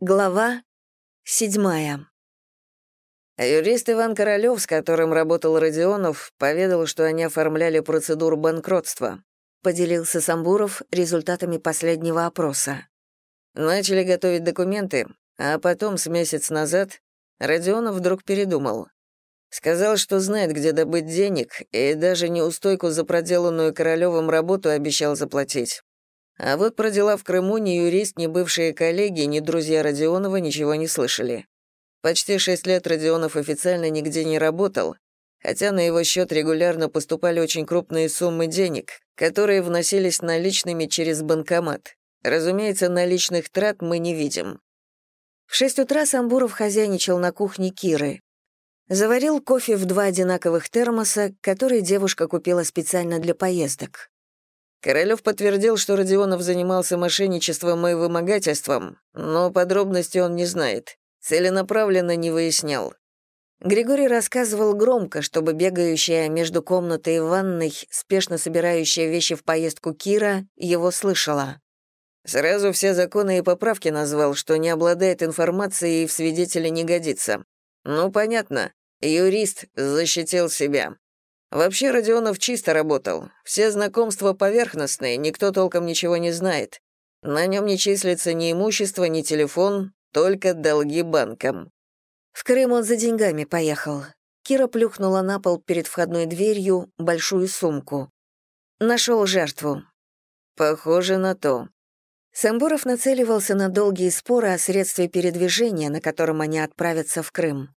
Глава седьмая. Юрист Иван Королёв, с которым работал Родионов, поведал, что они оформляли процедуру банкротства. Поделился Самбуров результатами последнего опроса. Начали готовить документы, а потом, с месяц назад, Родионов вдруг передумал. Сказал, что знает, где добыть денег, и даже неустойку за проделанную Королёвым работу обещал заплатить. А вот про дела в Крыму ни юрист, ни бывшие коллеги, ни друзья Родионова ничего не слышали. Почти шесть лет Родионов официально нигде не работал, хотя на его счет регулярно поступали очень крупные суммы денег, которые вносились наличными через банкомат. Разумеется, наличных трат мы не видим. В шесть утра Самбуров хозяйничал на кухне Киры. Заварил кофе в два одинаковых термоса, которые девушка купила специально для поездок. Королёв подтвердил, что Родионов занимался мошенничеством и вымогательством, но подробности он не знает. Целенаправленно не выяснял. Григорий рассказывал громко, чтобы бегающая между комнатой и ванной, спешно собирающая вещи в поездку Кира, его слышала. Сразу все законы и поправки назвал, что не обладает информацией и в свидетеля не годится. Ну, понятно, юрист защитил себя. Вообще Родионов чисто работал. Все знакомства поверхностные, никто толком ничего не знает. На нем не числится ни имущество, ни телефон, только долги банкам. В Крым он за деньгами поехал. Кира плюхнула на пол перед входной дверью большую сумку. Нашел жертву. Похоже на то. Самбуров нацеливался на долгие споры о средстве передвижения, на котором они отправятся в Крым.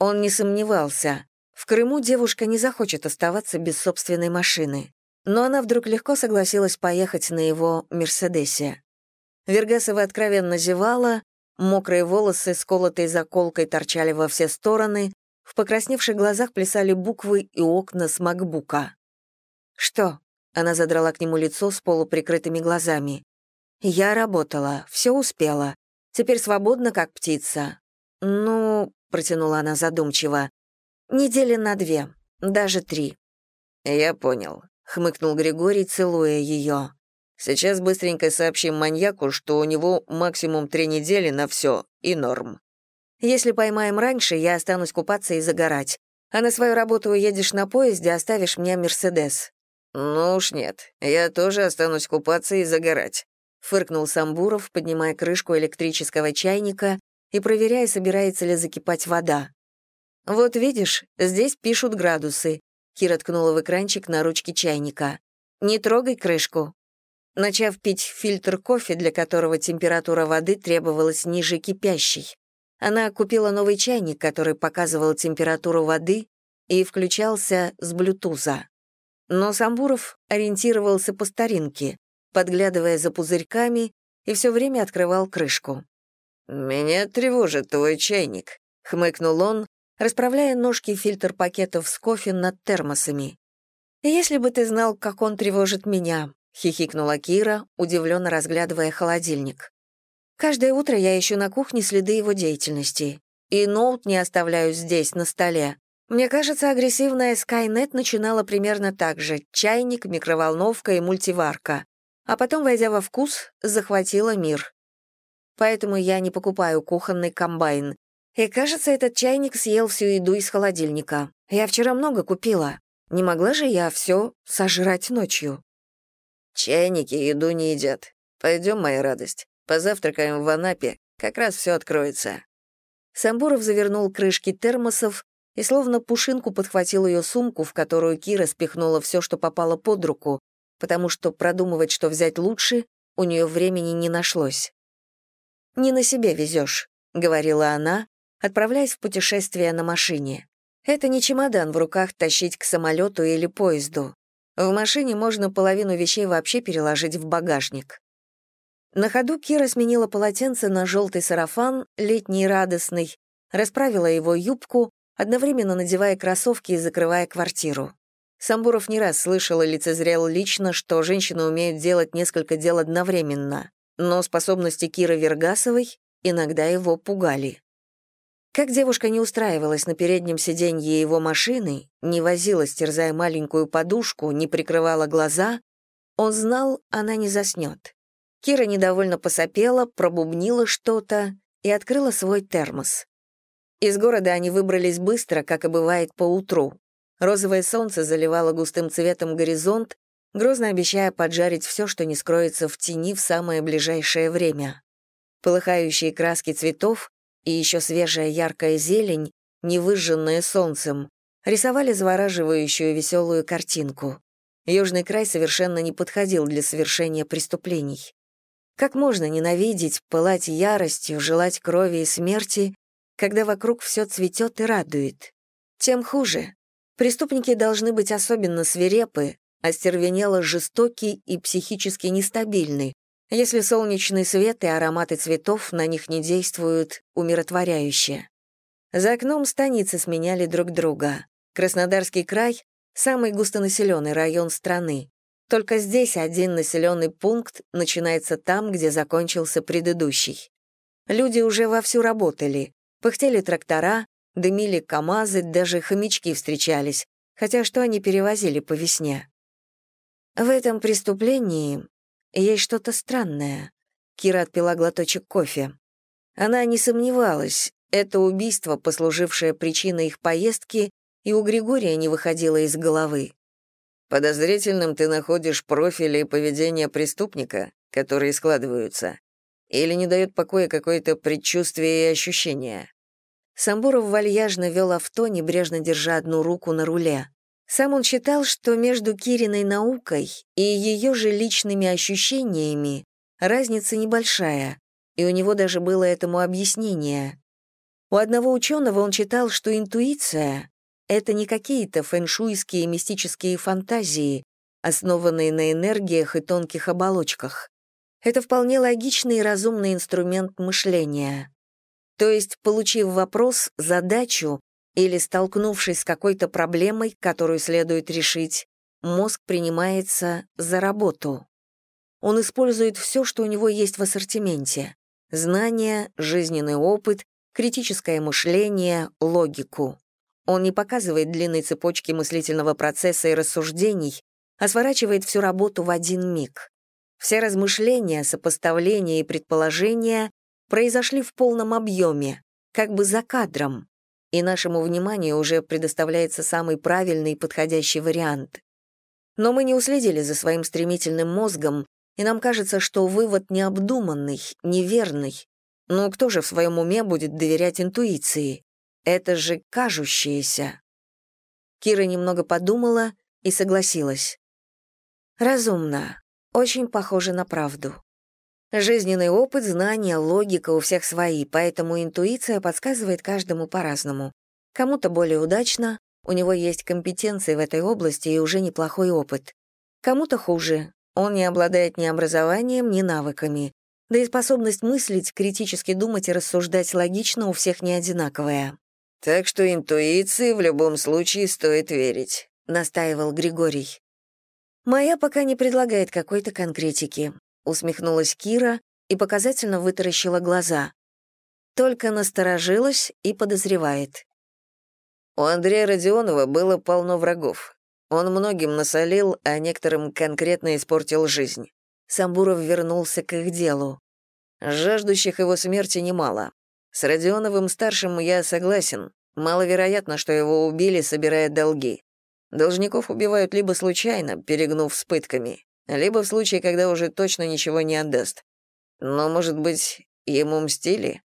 Он не сомневался. В Крыму девушка не захочет оставаться без собственной машины. Но она вдруг легко согласилась поехать на его «Мерседесе». Вергасова откровенно зевала, мокрые волосы с колотой заколкой торчали во все стороны, в покрасневших глазах плясали буквы и окна с макбука. «Что?» — она задрала к нему лицо с полуприкрытыми глазами. «Я работала, все успела. Теперь свободна, как птица». «Ну...» — протянула она задумчиво. Недели на две, даже три. Я понял, хмыкнул Григорий, целуя ее. Сейчас быстренько сообщим маньяку, что у него максимум три недели на все и норм. Если поймаем раньше, я останусь купаться и загорать. А на свою работу уедешь на поезде, оставишь мне Мерседес. Ну уж нет, я тоже останусь купаться и загорать. Фыркнул Самбуров, поднимая крышку электрического чайника и проверяя, собирается ли закипать вода. «Вот видишь, здесь пишут градусы», — Кира ткнула в экранчик на ручке чайника. «Не трогай крышку». Начав пить фильтр кофе, для которого температура воды требовалась ниже кипящей, она купила новый чайник, который показывал температуру воды и включался с блютуза. Но Самбуров ориентировался по старинке, подглядывая за пузырьками, и все время открывал крышку. «Меня тревожит твой чайник», — хмыкнул он, расправляя ножки фильтр пакетов с кофе над термосами. «Если бы ты знал, как он тревожит меня», — хихикнула Кира, удивленно разглядывая холодильник. «Каждое утро я ищу на кухне следы его деятельности. И ноут не оставляю здесь, на столе. Мне кажется, агрессивная Skynet начинала примерно так же — чайник, микроволновка и мультиварка. А потом, войдя во вкус, захватила мир. Поэтому я не покупаю кухонный комбайн. И, кажется, этот чайник съел всю еду из холодильника. Я вчера много купила. Не могла же я все сожрать ночью. Чайники еду не едят. Пойдем, моя радость. Позавтракаем в Анапе. Как раз все откроется. Самбуров завернул крышки термосов и словно пушинку подхватил ее сумку, в которую Кира спихнула все, что попало под руку, потому что продумывать, что взять лучше, у нее времени не нашлось. «Не на себе везешь», — говорила она, отправляясь в путешествие на машине. Это не чемодан в руках тащить к самолету или поезду. В машине можно половину вещей вообще переложить в багажник. На ходу Кира сменила полотенце на желтый сарафан, летний и радостный, расправила его юбку, одновременно надевая кроссовки и закрывая квартиру. Самбуров не раз слышал и лицезрел лично, что женщины умеют делать несколько дел одновременно, но способности Киры Вергасовой иногда его пугали. Как девушка не устраивалась на переднем сиденье его машины, не возилась, терзая маленькую подушку, не прикрывала глаза, он знал, она не заснет. Кира недовольно посопела, пробубнила что-то и открыла свой термос. Из города они выбрались быстро, как и бывает по утру. Розовое солнце заливало густым цветом горизонт, грозно обещая поджарить все, что не скроется в тени в самое ближайшее время. Полыхающие краски цветов и еще свежая яркая зелень, не выжженная солнцем, рисовали завораживающую веселую картинку. Южный край совершенно не подходил для совершения преступлений. Как можно ненавидеть, пылать яростью, желать крови и смерти, когда вокруг все цветет и радует? Тем хуже. Преступники должны быть особенно свирепы, остервенело жестоки и психически нестабильны, если солнечный свет и ароматы цветов на них не действуют умиротворяюще. За окном станицы сменяли друг друга. Краснодарский край — самый густонаселенный район страны. Только здесь один населенный пункт начинается там, где закончился предыдущий. Люди уже вовсю работали. Пыхтели трактора, дымили КАМАЗы, даже хомячки встречались, хотя что они перевозили по весне? В этом преступлении есть что-то странное. Кира отпила глоточек кофе. Она не сомневалась, это убийство, послужившее причиной их поездки, и у Григория не выходило из головы. «Подозрительным ты находишь профили и поведение преступника, которые складываются, или не дает покоя какое-то предчувствие и ощущение?» Самбуров вальяжно вел авто, небрежно держа одну руку на руле. Сам он считал, что между Кириной наукой и ее же личными ощущениями разница небольшая, и у него даже было этому объяснение. У одного ученого он читал, что интуиция — это не какие-то фэншуйские мистические фантазии, основанные на энергиях и тонких оболочках. Это вполне логичный и разумный инструмент мышления. То есть, получив вопрос, задачу или столкнувшись с какой-то проблемой, которую следует решить, мозг принимается за работу. Он использует все, что у него есть в ассортименте — знания, жизненный опыт, критическое мышление, логику. Он не показывает длинной цепочки мыслительного процесса и рассуждений, а сворачивает всю работу в один миг. Все размышления, сопоставления и предположения произошли в полном объеме, как бы за кадром, и нашему вниманию уже предоставляется самый правильный и подходящий вариант. Но мы не уследили за своим стремительным мозгом, и нам кажется, что вывод необдуманный, неверный, ну, кто же в своем уме будет доверять интуиции? Это же кажущееся. Кира немного подумала и согласилась. Разумно. Очень похоже на правду. Жизненный опыт, знания, логика у всех свои, поэтому интуиция подсказывает каждому по-разному. Кому-то более удачно, у него есть компетенции в этой области и уже неплохой опыт. Кому-то хуже, он не обладает ни образованием, ни навыками да и способность мыслить, критически думать и рассуждать логично у всех не одинаковая. «Так что интуиции в любом случае стоит верить», — настаивал Григорий. «Моя пока не предлагает какой-то конкретики», — усмехнулась Кира и показательно вытаращила глаза. Только насторожилась и подозревает. У Андрея Родионова было полно врагов. Он многим насолил, а некоторым конкретно испортил жизнь. Самбуров вернулся к их делу. Жаждущих его смерти немало. С Родионовым-старшим я согласен. Маловероятно, что его убили, собирая долги. Должников убивают либо случайно, перегнув с пытками, либо в случае, когда уже точно ничего не отдаст. Но, может быть, ему мстили?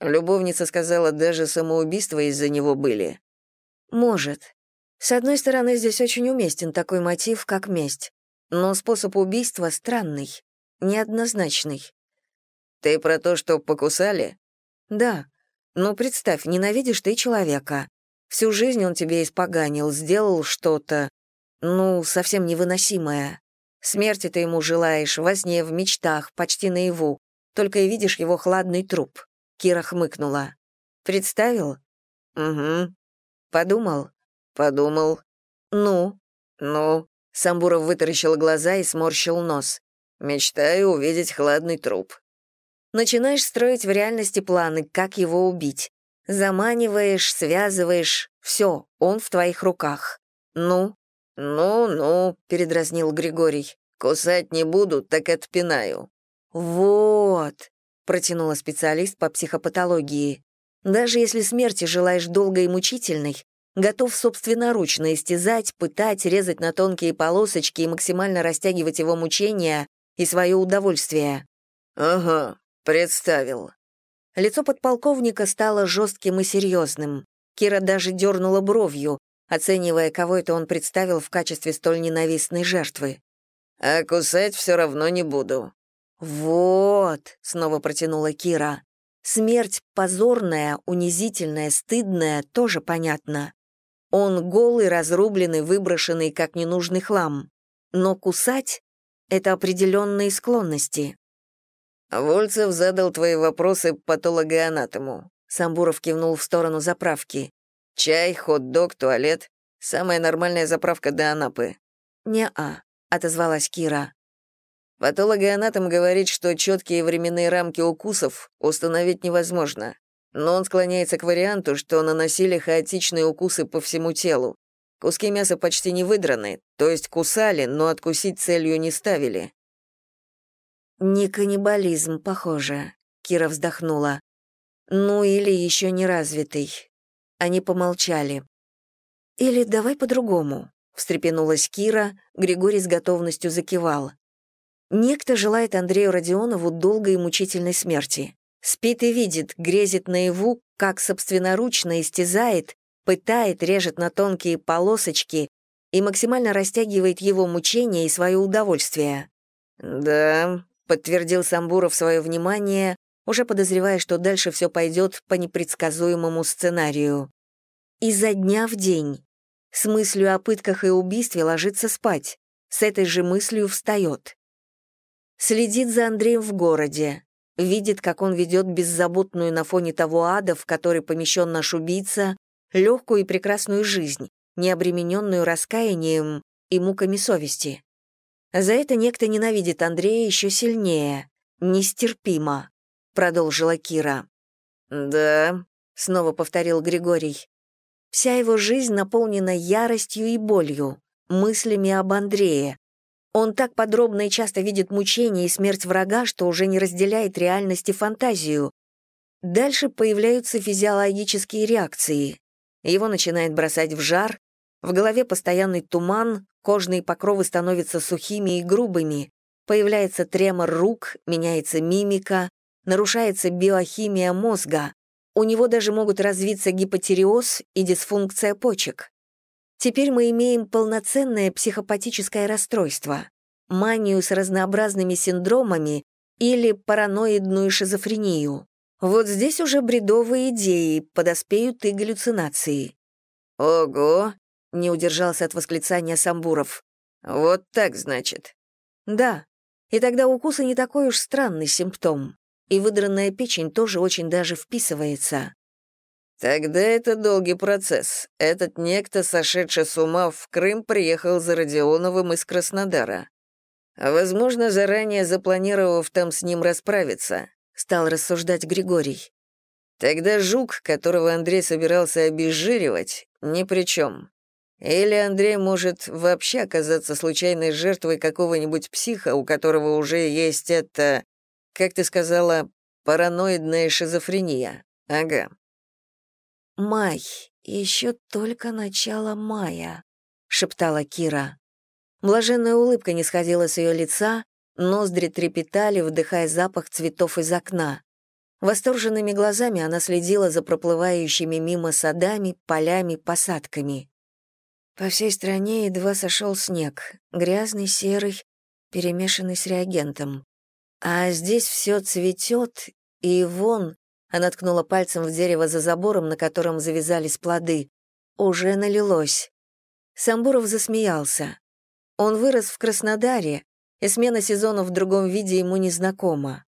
Любовница сказала, даже самоубийства из-за него были. Может. С одной стороны, здесь очень уместен такой мотив, как месть. Но способ убийства странный, неоднозначный. «Ты про то, что покусали?» «Да. Ну, представь, ненавидишь ты человека. Всю жизнь он тебе испоганил, сделал что-то, ну, совсем невыносимое. Смерти ты ему желаешь, во сне, в мечтах, почти наяву. Только и видишь его хладный труп». Кира хмыкнула. «Представил?» «Угу». «Подумал?» «Подумал». «Ну?» «Ну?» Самбуров вытаращил глаза и сморщил нос. «Мечтаю увидеть хладный труп». Начинаешь строить в реальности планы, как его убить. Заманиваешь, связываешь. Все, он в твоих руках. Ну? Ну-ну, передразнил Григорий. Кусать не буду, так отпинаю. Вот. протянула специалист по психопатологии. «Даже если смерти желаешь долгой и мучительной, готов собственноручно истязать, пытать, резать на тонкие полосочки и максимально растягивать его мучения и свое удовольствие». «Ага, представил». Лицо подполковника стало жестким и серьезным. Кира даже дернула бровью, оценивая, кого это он представил в качестве столь ненавистной жертвы. «А кусать все равно не буду». «Вот», — снова протянула Кира. «Смерть позорная, унизительная, стыдная, тоже понятно. Он голый, разрубленный, выброшенный, как ненужный хлам. Но кусать — это определенные склонности». «Вольцев задал твои вопросы патологоанатому», — Самбуров кивнул в сторону заправки. «Чай, хот-дог, туалет. Самая нормальная заправка до Анапы». «Не-а», — отозвалась Кира. Патологоанатом говорит, что четкие временные рамки укусов установить невозможно, но он склоняется к варианту, что наносили хаотичные укусы по всему телу. Куски мяса почти не выдраны, то есть кусали, но откусить целью не ставили. «Не каннибализм, похоже», — Кира вздохнула. «Ну или еще не развитый». Они помолчали. «Или давай по-другому», — встрепенулась Кира, Григорий с готовностью закивал. «Некто желает Андрею Родионову долгой и мучительной смерти. Спит и видит, грезит наяву, как собственноручно истязает, пытает, режет на тонкие полосочки и максимально растягивает его мучения и свое удовольствие». «Да», — подтвердил Самбуров свое внимание, уже подозревая, что дальше все пойдет по непредсказуемому сценарию. Изо дня в день. С мыслью о пытках и убийстве ложится спать, с этой же мыслью встает. Следит за Андреем в городе, видит, как он ведет беззаботную на фоне того ада, в который помещен наш убийца, легкую и прекрасную жизнь, не обремененную раскаянием и муками совести. За это некто ненавидит Андрея еще сильнее, нестерпимо продолжила Кира. «Да», — снова повторил Григорий. «Вся его жизнь наполнена яростью и болью, мыслями об Андрее. Он так подробно и часто видит мучения и смерть врага, что уже не разделяет реальность и фантазию. Дальше появляются физиологические реакции. Его начинает бросать в жар, в голове постоянный туман, кожные покровы становятся сухими и грубыми, появляется тремор рук, меняется мимика, нарушается биохимия мозга, у него даже могут развиться гипотереоз и дисфункция почек. Теперь мы имеем полноценное психопатическое расстройство, манию с разнообразными синдромами или параноидную шизофрению. Вот здесь уже бредовые идеи, подоспеют и галлюцинации. «Ого!» — не удержался от восклицания Самбуров. «Вот так, значит?» «Да. И тогда укусы не такой уж странный симптом и выдранная печень тоже очень даже вписывается. Тогда это долгий процесс. Этот некто, сошедший с ума в Крым, приехал за Родионовым из Краснодара. Возможно, заранее запланировав там с ним расправиться, стал рассуждать Григорий. Тогда жук, которого Андрей собирался обезжиривать, ни при чем. Или Андрей может вообще оказаться случайной жертвой какого-нибудь психа, у которого уже есть это как ты сказала, параноидная шизофрения. Ага. «Май, еще только начало мая», — шептала Кира. Блаженная улыбка не сходила с ее лица, ноздри трепетали, вдыхая запах цветов из окна. Восторженными глазами она следила за проплывающими мимо садами, полями, посадками. По всей стране едва сошел снег, грязный, серый, перемешанный с реагентом. А здесь все цветет, и вон, она ткнула пальцем в дерево за забором, на котором завязались плоды, уже налилось. Самбуров засмеялся. Он вырос в Краснодаре, и смена сезона в другом виде ему не знакома.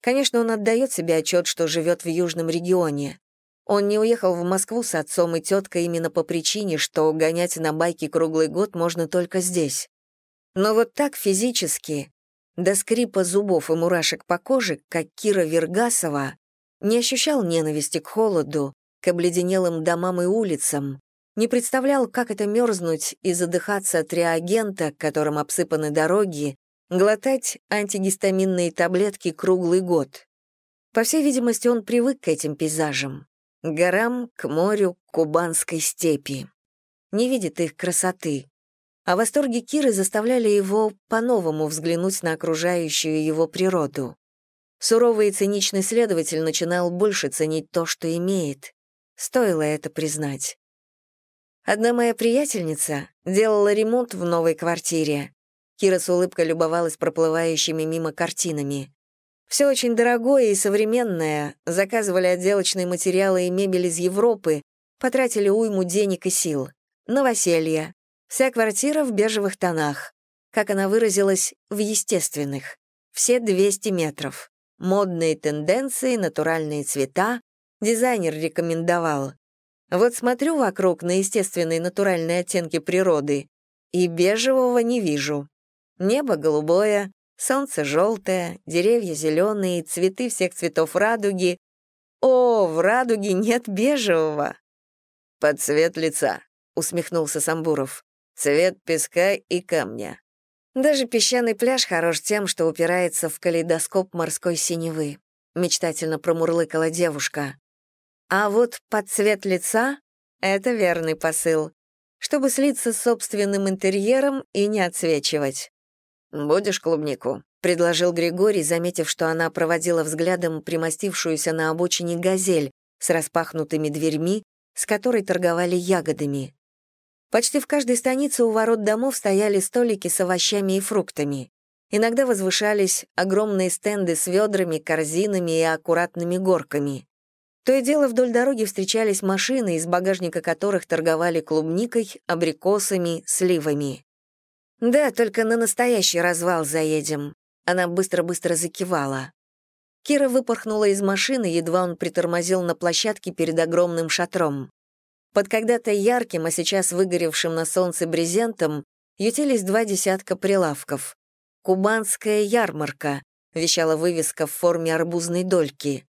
Конечно, он отдает себе отчет, что живет в южном регионе. Он не уехал в Москву с отцом и теткой именно по причине, что гонять на байке круглый год можно только здесь. Но вот так физически, до скрипа зубов и мурашек по коже, как Кира Вергасова, не ощущал ненависти к холоду, к обледенелым домам и улицам, не представлял, как это мерзнуть и задыхаться от реагента, которым обсыпаны дороги, глотать антигистаминные таблетки круглый год. По всей видимости, он привык к этим пейзажам. К горам, к морю, к кубанской степи. Не видит их красоты. А восторги Киры заставляли его по-новому взглянуть на окружающую его природу. Суровый и циничный следователь начинал больше ценить то, что имеет. Стоило это признать. Одна моя приятельница делала ремонт в новой квартире. Кира с улыбкой любовалась проплывающими мимо картинами. Все очень дорогое и современное, заказывали отделочные материалы и мебель из Европы, потратили уйму денег и сил. Новоселье. Вся квартира в бежевых тонах. Как она выразилась, в естественных. Все 200 метров. Модные тенденции, натуральные цвета. Дизайнер рекомендовал. Вот смотрю вокруг на естественные натуральные оттенки природы и бежевого не вижу. Небо голубое, Солнце желтое, деревья зеленые, цветы всех цветов радуги. О, в радуге нет бежевого. Под цвет лица, усмехнулся Самбуров. Цвет песка и камня. Даже песчаный пляж хорош тем, что упирается в калейдоскоп морской синевы. Мечтательно промурлыкала девушка. А вот под цвет лица — это верный посыл, чтобы слиться с собственным интерьером и не отсвечивать. «Будешь клубнику?» — предложил Григорий, заметив, что она проводила взглядом примостившуюся на обочине газель с распахнутыми дверьми, с которой торговали ягодами. Почти в каждой станице у ворот домов стояли столики с овощами и фруктами. Иногда возвышались огромные стенды с ведрами, корзинами и аккуратными горками. То и дело вдоль дороги встречались машины, из багажника которых торговали клубникой, абрикосами, сливами. «Да, только на настоящий развал заедем». Она быстро-быстро закивала. Кира выпорхнула из машины, едва он притормозил на площадке перед огромным шатром. Под когда-то ярким, а сейчас выгоревшим на солнце брезентом ютились два десятка прилавков. «Кубанская ярмарка», — вещала вывеска в форме арбузной дольки.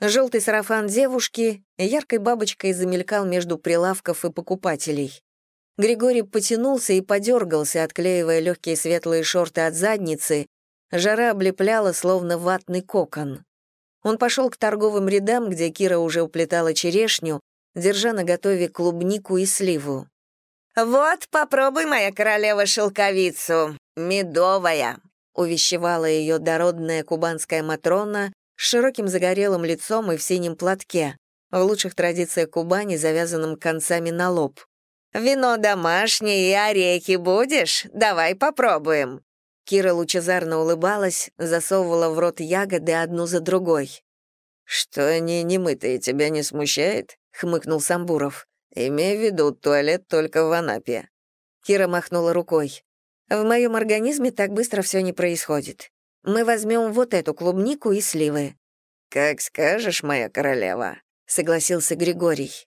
Желтый сарафан девушки яркой бабочкой замелькал между прилавков и покупателей. Григорий потянулся и подергался, отклеивая легкие светлые шорты от задницы. Жара облепляла, словно ватный кокон. Он пошел к торговым рядам, где Кира уже уплетала черешню, держа на готове клубнику и сливу. «Вот, попробуй, моя королева, шелковицу, медовая», увещевала ее дородная кубанская Матрона с широким загорелым лицом и в синем платке, в лучших традициях Кубани, завязанным концами на лоб. Вино домашнее и орехи будешь? Давай попробуем». Кира лучезарно улыбалась, засовывала в рот ягоды одну за другой. «Что они немытые, тебя не смущает?» — хмыкнул Самбуров. «Имей в виду, туалет только в Анапе». Кира махнула рукой. «В моем организме так быстро все не происходит. Мы возьмем вот эту клубнику и сливы». «Как скажешь, моя королева», — согласился Григорий.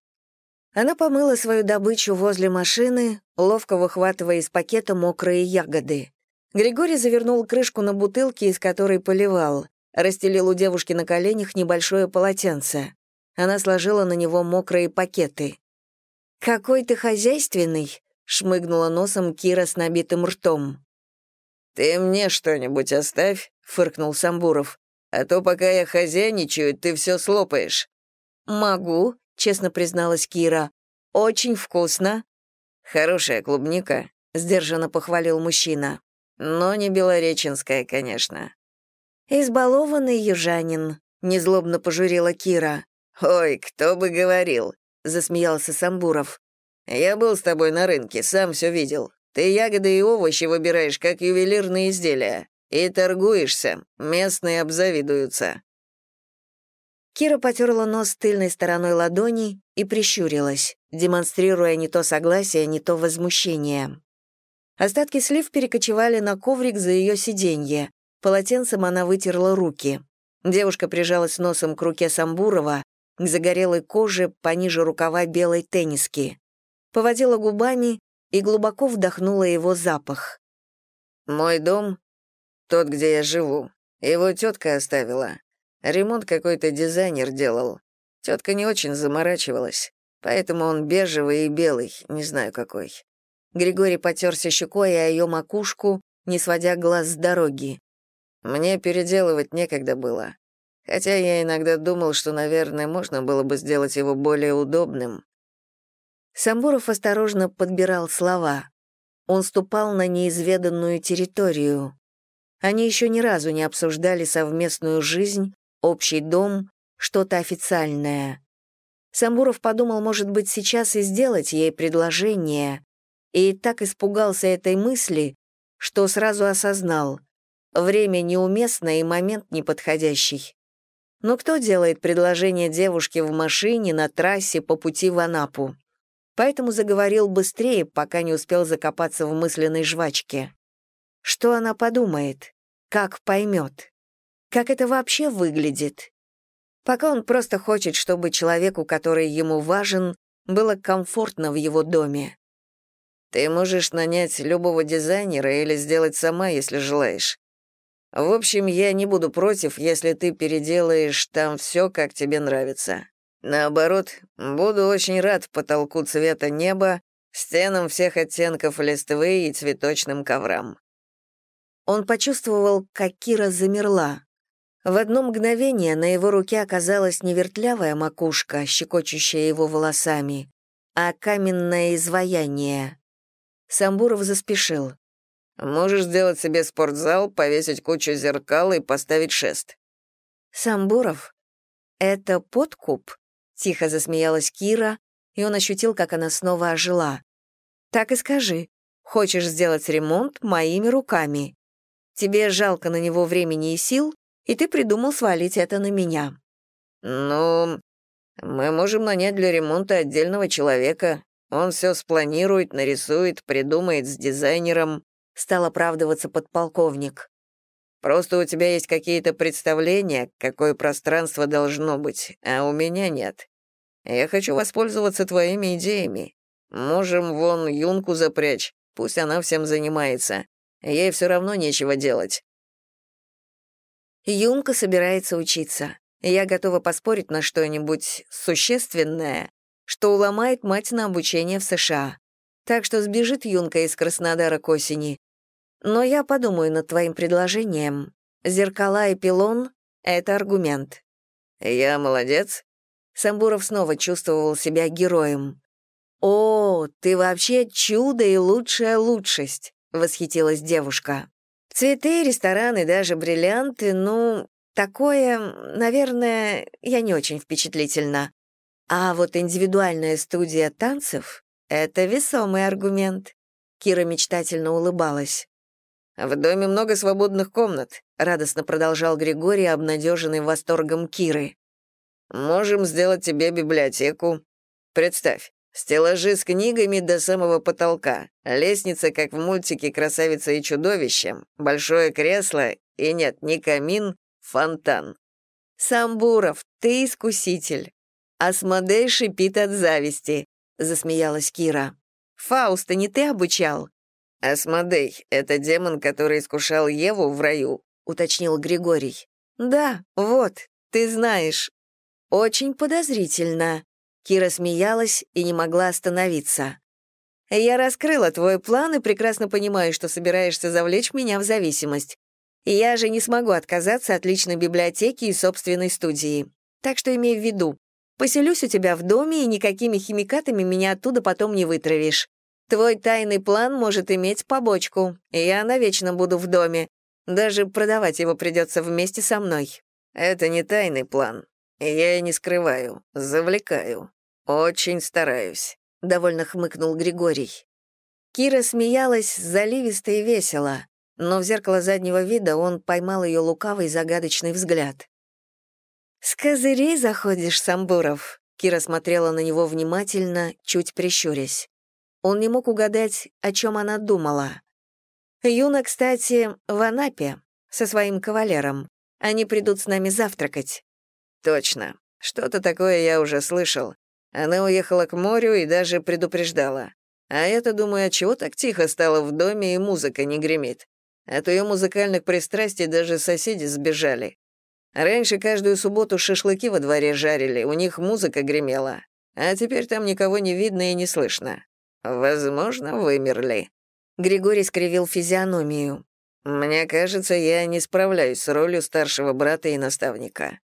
Она помыла свою добычу возле машины, ловко выхватывая из пакета мокрые ягоды. Григорий завернул крышку на бутылке, из которой поливал, расстелил у девушки на коленях небольшое полотенце. Она сложила на него мокрые пакеты. «Какой ты хозяйственный!» — шмыгнула носом Кира с набитым ртом. «Ты мне что-нибудь оставь», — фыркнул Самбуров. «А то пока я хозяйничаю, ты все слопаешь». «Могу», честно призналась Кира. «Очень вкусно». «Хорошая клубника», — сдержанно похвалил мужчина. «Но не белореченская, конечно». «Избалованный южанин», — незлобно пожурила Кира. «Ой, кто бы говорил», — засмеялся Самбуров. «Я был с тобой на рынке, сам все видел. Ты ягоды и овощи выбираешь, как ювелирные изделия. И торгуешься, местные обзавидуются. Кира потерла нос тыльной стороной ладони и прищурилась, демонстрируя не то согласие, не то возмущение. Остатки слив перекочевали на коврик за ее сиденье. Полотенцем она вытерла руки. Девушка прижалась носом к руке Самбурова, к загорелой коже пониже рукава белой тенниски. Поводила губами и глубоко вдохнула его запах. «Мой дом — тот, где я живу. Его тетка оставила. Ремонт какой-то дизайнер делал. Тетка не очень заморачивалась, поэтому он бежевый и белый, не знаю какой. Григорий потерся щекой о ее макушку, не сводя глаз с дороги. Мне переделывать некогда было. Хотя я иногда думал, что, наверное, можно было бы сделать его более удобным. Самбуров осторожно подбирал слова. Он ступал на неизведанную территорию. Они еще ни разу не обсуждали совместную жизнь, общий дом, что-то официальное. Самбуров подумал, может быть, сейчас и сделать ей предложение, и так испугался этой мысли, что сразу осознал — время неуместное и момент неподходящий. Но кто делает предложение девушке в машине, на трассе, по пути в Анапу? Поэтому заговорил быстрее, пока не успел закопаться в мысленной жвачке. Что она подумает? Как поймет? Как это вообще выглядит? Пока он просто хочет, чтобы человеку, который ему важен, было комфортно в его доме. Ты можешь нанять любого дизайнера или сделать сама, если желаешь. В общем, я не буду против, если ты переделаешь там все, как тебе нравится. Наоборот, буду очень рад потолку цвета неба, стенам всех оттенков листвы и цветочным коврам. Он почувствовал, как Кира замерла. В одно мгновение на его руке оказалась не вертлявая макушка, щекочущая его волосами, а каменное изваяние. Самбуров заспешил. Можешь сделать себе спортзал, повесить кучу зеркал и поставить шест». «Самбуров, это подкуп?» — тихо засмеялась Кира, и он ощутил, как она снова ожила. «Так и скажи, хочешь сделать ремонт моими руками. Тебе жалко на него времени и сил, и ты придумал свалить это на меня». «Ну, мы можем нанять для ремонта отдельного человека. Он все спланирует, нарисует, придумает с дизайнером стал оправдываться подполковник. «Просто у тебя есть какие-то представления, какое пространство должно быть, а у меня нет. Я хочу воспользоваться твоими идеями. Можем вон Юнку запрячь, пусть она всем занимается. Ей все равно нечего делать». Юнка собирается учиться. Я готова поспорить на что-нибудь существенное, что уломает мать на обучение в США. Так что сбежит Юнка из Краснодара к осени, но я подумаю над твоим предложением. Зеркала и пилон — это аргумент». «Я молодец?» Самбуров снова чувствовал себя героем. «О, ты вообще чудо и лучшая лучшесть!» — восхитилась девушка. «Цветы, рестораны, даже бриллианты, ну, такое, наверное, я не очень впечатлительна. А вот индивидуальная студия танцев — это весомый аргумент». Кира мечтательно улыбалась. В доме много свободных комнат», — радостно продолжал Григорий, обнадеженный восторгом Киры. «Можем сделать тебе библиотеку. Представь, стеллажи с книгами до самого потолка, лестница, как в мультике «Красавица и чудовище», большое кресло и нет, не камин, фонтан». «Самбуров, ты искуситель. Асмодей шипит от зависти», — засмеялась Кира. «Фауста не ты обучал?» «Асмодей — это демон, который искушал Еву в раю», — уточнил Григорий. «Да, вот, ты знаешь». «Очень подозрительно». Кира смеялась и не могла остановиться. «Я раскрыла твой план и прекрасно понимаю, что собираешься завлечь меня в зависимость. Я же не смогу отказаться от личной библиотеки и собственной студии. Так что имей в виду, поселюсь у тебя в доме, и никакими химикатами меня оттуда потом не вытравишь. Твой тайный план может иметь побочку, и я навечно буду в доме. Даже продавать его придется вместе со мной». «Это не тайный план. Я и не скрываю, завлекаю. Очень стараюсь», — довольно хмыкнул Григорий. Кира смеялась заливисто и весело, но в зеркало заднего вида он поймал ее лукавый загадочный взгляд. «С козырей заходишь, Самбуров?» Кира смотрела на него внимательно, чуть прищурясь. Он не мог угадать, о чем она думала. Юна, кстати, в Анапе, со своим кавалером. Они придут с нами завтракать. Точно. Что-то такое я уже слышал. Она уехала к морю и даже предупреждала. А я-то думаю, а чего так тихо стало в доме и музыка не гремит. От ее музыкальных пристрастий даже соседи сбежали. Раньше каждую субботу шашлыки во дворе жарили, у них музыка гремела. А теперь там никого не видно и не слышно. Возможно, вымерли. Григорий скривил физиономию. Мне кажется, я не справляюсь с ролью старшего брата и наставника.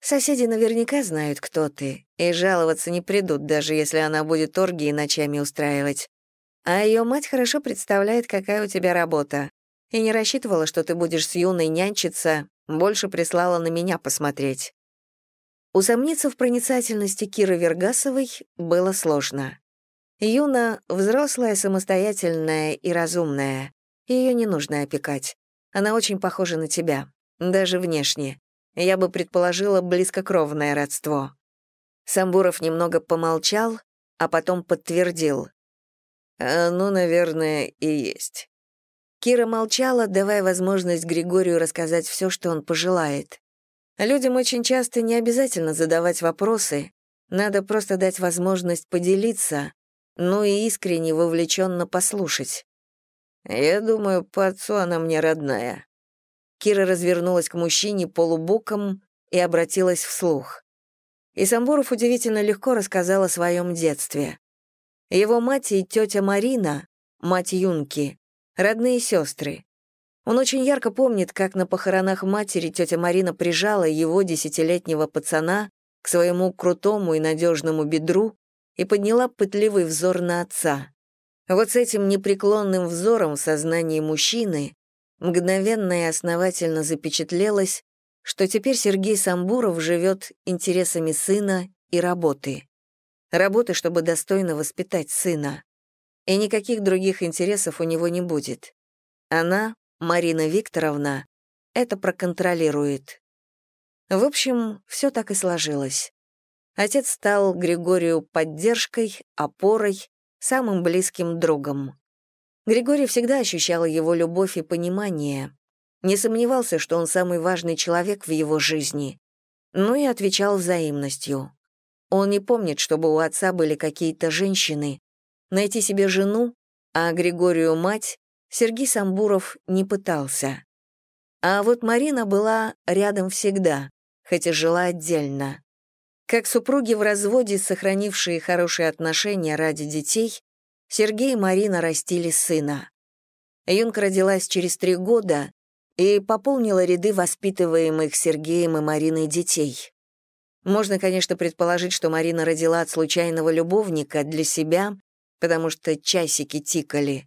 Соседи наверняка знают, кто ты, и жаловаться не придут, даже если она будет оргии ночами устраивать. А ее мать хорошо представляет, какая у тебя работа, и не рассчитывала, что ты будешь с юной нянчиться, больше прислала на меня посмотреть. Усомниться в проницательности Киры Вергасовой было сложно. Юна — взрослая, самостоятельная и разумная. Ее не нужно опекать. Она очень похожа на тебя, даже внешне. Я бы предположила близкокровное родство. Самбуров немного помолчал, а потом подтвердил. «А, «Ну, наверное, и есть». Кира молчала, давая возможность Григорию рассказать все, что он пожелает. Людям очень часто не обязательно задавать вопросы, надо просто дать возможность поделиться, ну и искренне вовлеченно послушать. «Я думаю, по отцу она мне родная». Кира развернулась к мужчине полубоком и обратилась вслух. И Самбуров удивительно легко рассказал о своем детстве. Его мать и тетя Марина, мать Юнки, родные сестры. Он очень ярко помнит, как на похоронах матери тетя Марина прижала его десятилетнего пацана к своему крутому и надежному бедру и подняла пытливый взор на отца. Вот с этим непреклонным взором в сознании мужчины мгновенно и основательно запечатлелось, что теперь Сергей Самбуров живет интересами сына и работы. Работы, чтобы достойно воспитать сына. И никаких других интересов у него не будет. Она, Марина Викторовна, это проконтролирует. В общем, все так и сложилось. Отец стал Григорию поддержкой, опорой, самым близким другом. Григорий всегда ощущал его любовь и понимание, не сомневался, что он самый важный человек в его жизни, но и отвечал взаимностью. Он не помнит, чтобы у отца были какие-то женщины. Найти себе жену, а Григорию мать, Сергей Самбуров не пытался. А вот Марина была рядом всегда, хотя жила отдельно. Как супруги в разводе, сохранившие хорошие отношения ради детей, Сергей и Марина растили сына. Юнка родилась через три года и пополнила ряды воспитываемых Сергеем и Мариной детей. Можно, конечно, предположить, что Марина родила от случайного любовника для себя, потому что часики тикали.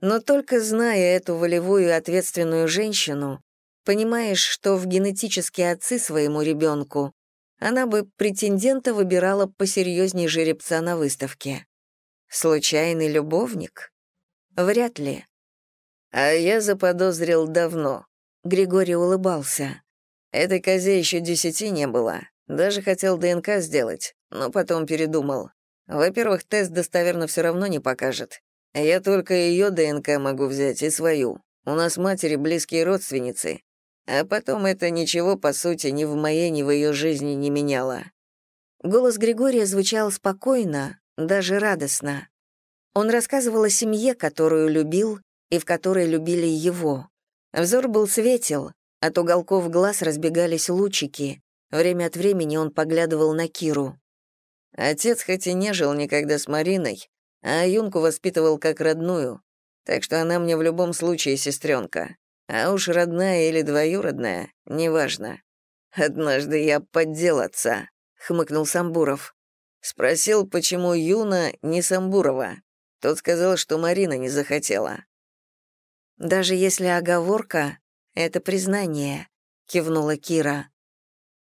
Но только зная эту волевую и ответственную женщину, понимаешь, что в генетические отцы своему ребенку она бы претендента выбирала посерьезней жеребца на выставке. Случайный любовник? Вряд ли. А я заподозрил давно. Григорий улыбался. Этой козе еще десяти не было. Даже хотел ДНК сделать, но потом передумал. Во-первых, тест достоверно все равно не покажет. Я только ее ДНК могу взять и свою. У нас матери близкие родственницы. А потом это ничего, по сути, ни в моей, ни в ее жизни не меняло. Голос Григория звучал спокойно, даже радостно. Он рассказывал о семье, которую любил и в которой любили его. Взор был светел, от уголков глаз разбегались лучики. Время от времени он поглядывал на Киру. Отец хоть и не жил никогда с Мариной, а Юнку воспитывал как родную, так что она мне в любом случае сестренка. А уж родная или двоюродная, неважно. Однажды я поддел отца, хмыкнул Самбуров. Спросил, почему Юна не Самбурова. Тот сказал, что Марина не захотела. Даже если оговорка — это признание, кивнула Кира.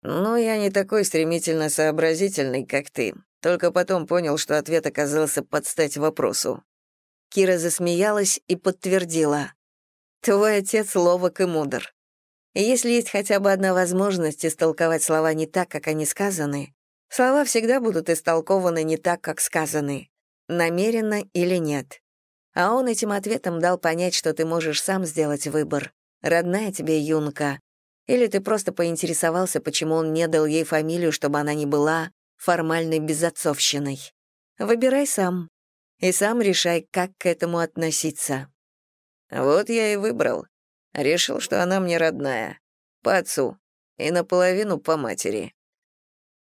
«Ну, я не такой стремительно сообразительный, как ты. Только потом понял, что ответ оказался под стать вопросу». Кира засмеялась и подтвердила. «Твой отец ловок и мудр. Если есть хотя бы одна возможность истолковать слова не так, как они сказаны, слова всегда будут истолкованы не так, как сказаны, намеренно или нет. А он этим ответом дал понять, что ты можешь сам сделать выбор. Родная тебе юнка, или ты просто поинтересовался, почему он не дал ей фамилию, чтобы она не была формальной безотцовщиной. Выбирай сам. И сам решай, как к этому относиться. Вот я и выбрал. Решил, что она мне родная. По отцу. И наполовину по матери.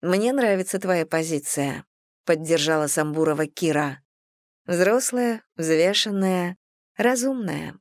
Мне нравится твоя позиция, поддержала Самбурова Кира. Взрослая, взвешенная, разумная.